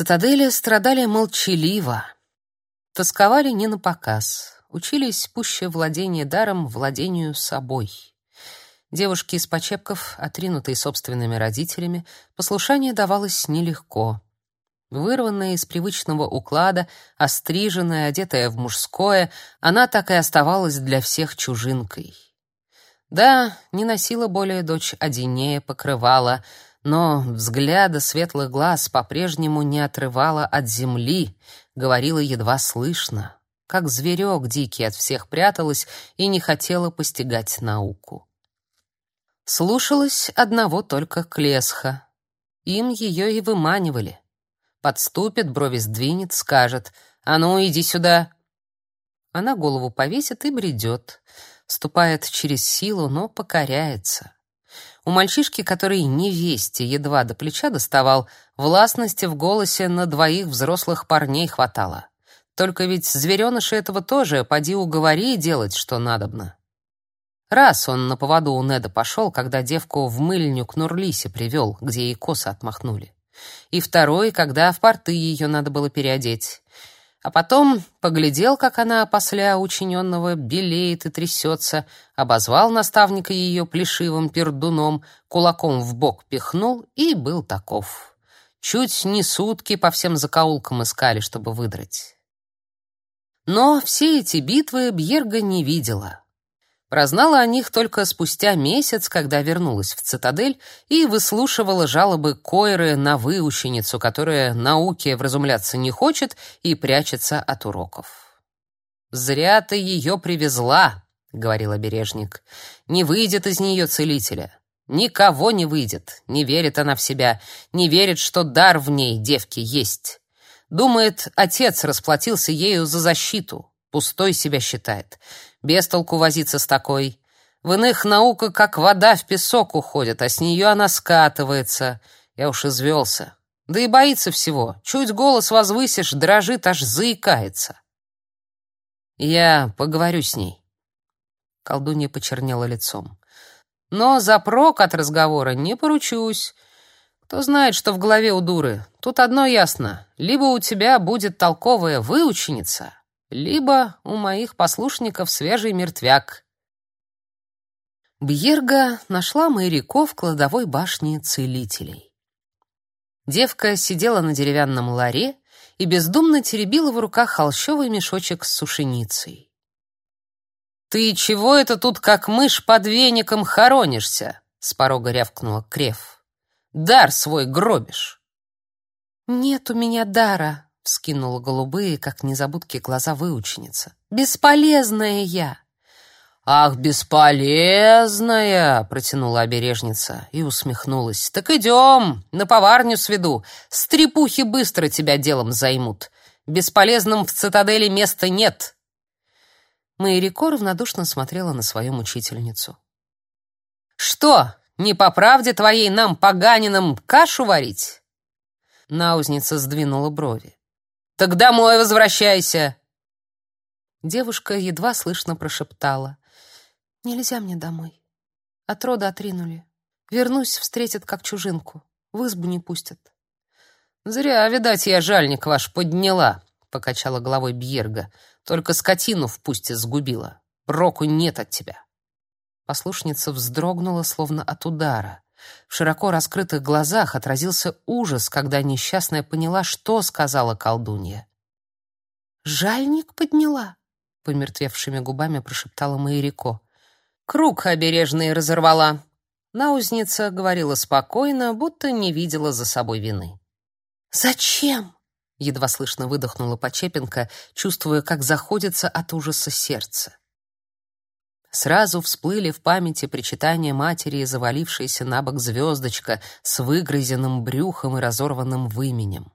цитадели страдали молчаливо, тосковали не на показ, учились пуще владения даром владению собой. Девушке из Почепков, отринутой собственными родителями, послушание давалось нелегко. Вырванная из привычного уклада, остриженная, одетая в мужское, она так и оставалась для всех чужинкой. Да, не носила более дочь Одинея покрывала, но взгляда светлых глаз по-прежнему не отрывала от земли, говорила едва слышно, как зверек дикий от всех пряталась и не хотела постигать науку. Слушалась одного только Клесха. Им ее и выманивали. Подступит, брови сдвинет, скажет «А ну, иди сюда!» Она голову повесит и бредет. Ступает через силу, но покоряется. У мальчишки, который невесте едва до плеча доставал, властности в голосе на двоих взрослых парней хватало. Только ведь звереныши этого тоже, поди уговори делать, что надобно. Раз он на поводу у Неда пошел, когда девку в мыльню к Нурлисе привел, где ей косы отмахнули. И второй, когда в порты ее надо было переодеть. А потом поглядел, как она после учиненного белеет и трясется, обозвал наставника ее плешивым пердуном, кулаком в бок пихнул и был таков. Чуть не сутки по всем закоулкам искали, чтобы выдрать. Но все эти битвы Бьерга не видела. Прознала о них только спустя месяц, когда вернулась в цитадель и выслушивала жалобы Койры на выученицу, которая науке вразумляться не хочет и прячется от уроков. «Зря ты ее привезла», — говорил обережник. «Не выйдет из нее целителя. Никого не выйдет. Не верит она в себя, не верит, что дар в ней девки есть. Думает, отец расплатился ею за защиту. Пустой себя считает. Без толку возиться с такой. В иных наука как вода в песок уходит, а с нее она скатывается. Я уж извелся. Да и боится всего. Чуть голос возвысишь, дрожит, аж заикается. Я поговорю с ней. Колдунья почернела лицом. Но за прок от разговора не поручусь. Кто знает, что в голове у дуры. Тут одно ясно. Либо у тебя будет толковая выученица, либо у моих послушников свежий мертвяк. Бьерга нашла Майрико в кладовой башне целителей. Девка сидела на деревянном ларе и бездумно теребила в руках холщовый мешочек с сушеницей. «Ты чего это тут, как мышь под веником, хоронишься?» — с порога рявкнула Крев. «Дар свой гробишь!» «Нет у меня дара», Вскинула голубые, как незабудки, глаза выученица. «Бесполезная я!» «Ах, бесполезная!» — протянула обережница и усмехнулась. «Так идем, на поварню сведу. Стрепухи быстро тебя делом займут. Бесполезным в цитадели места нет!» Майрико равнодушно смотрела на свою мучительницу. «Что, не по правде твоей нам, поганином, кашу варить?» Наузница сдвинула брови. «Так домой возвращайся!» Девушка едва слышно прошептала. «Нельзя мне домой. От рода отринули. Вернусь, встретят как чужинку. В избу не пустят». «Зря, видать, я жальник ваш подняла», — покачала головой Бьерга. «Только скотину в пусте сгубила. Проку нет от тебя». Послушница вздрогнула, словно от удара. В широко раскрытых глазах отразился ужас, когда несчастная поняла, что сказала колдунья. «Жальник подняла?» — помертвевшими губами прошептала Майрико. «Круг обережный разорвала». Наузница говорила спокойно, будто не видела за собой вины. «Зачем?» — едва слышно выдохнула Почепенко, чувствуя, как заходится от ужаса сердце. Сразу всплыли в памяти причитания матери и завалившаяся на бок звездочка с выгрызенным брюхом и разорванным выменем.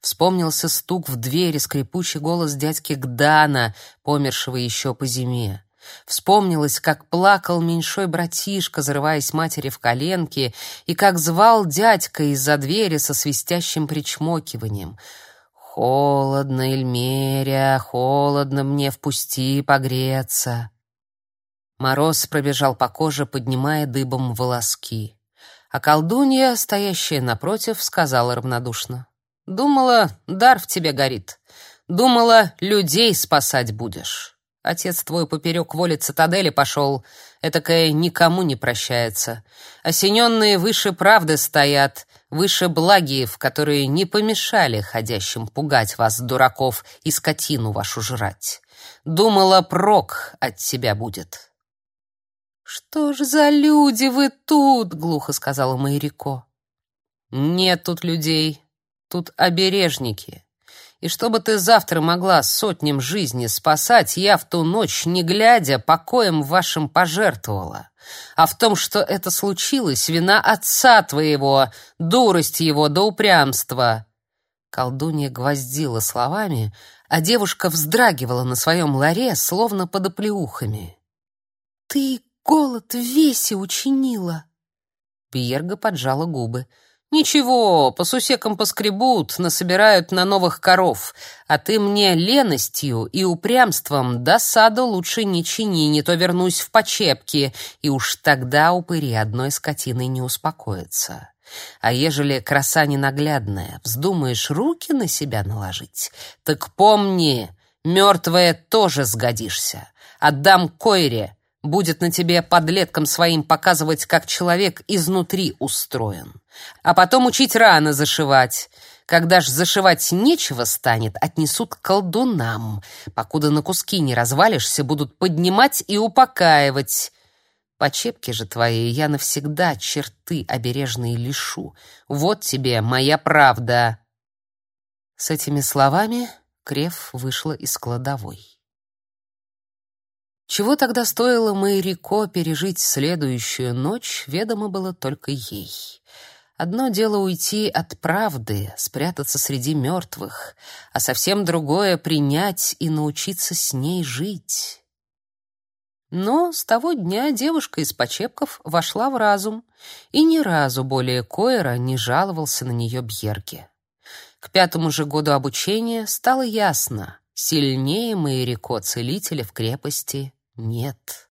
Вспомнился стук в двери, скрипучий голос дядьки Гдана, помершего еще по зиме. Вспомнилось, как плакал меньшой братишка, зарываясь матери в коленки, и как звал дядька из-за двери со свистящим причмокиванием. «Холодно, Эльмерия, холодно мне, впусти погреться». Мороз пробежал по коже, поднимая дыбом волоски. А колдунья, стоящая напротив, сказала равнодушно. Думала, дар в тебе горит. Думала, людей спасать будешь. Отец твой поперек воли цитадели пошел, этакое никому не прощается. Осененные выше правды стоят, выше благиев, которые не помешали ходящим пугать вас, дураков, и скотину вашу жрать. Думала, прок от тебя будет. «Что ж за люди вы тут?» — глухо сказала Майрико. «Нет тут людей, тут обережники. И чтобы ты завтра могла сотням жизни спасать, я в ту ночь, не глядя, покоем вашим пожертвовала. А в том, что это случилось, вина отца твоего, дурость его да упрямства». Колдунья гвоздила словами, а девушка вздрагивала на своем ларе, словно под оплеухами. «Ты голод в весе учинила!» Пьерга поджала губы. Ничего, по сусекам поскребут, насобирают на новых коров, а ты мне леностью и упрямством досаду лучше не чини, не то вернусь в почепки, и уж тогда упыри одной скотиной не успокоятся. А ежели краса ненаглядная, вздумаешь руки на себя наложить, так помни, мертвая тоже сгодишься. Отдам Койре, будет на тебе подлеткам своим показывать, как человек изнутри устроен. А потом учить раны зашивать. Когда ж зашивать нечего станет, отнесут к колдунам. Покуда на куски не развалишься, будут поднимать и упокаивать. По чепке же твоей я навсегда черты обережные лишу. Вот тебе моя правда. С этими словами Крев вышла из кладовой. Чего тогда стоило Майрико пережить следующую ночь, ведомо было только ей. Одно дело уйти от правды, спрятаться среди мертвых, а совсем другое — принять и научиться с ней жить. Но с того дня девушка из Почепков вошла в разум, и ни разу более Койра не жаловался на нее Бьерке. К пятому же году обучения стало ясно — сильнее Майрико целителя в крепости нет.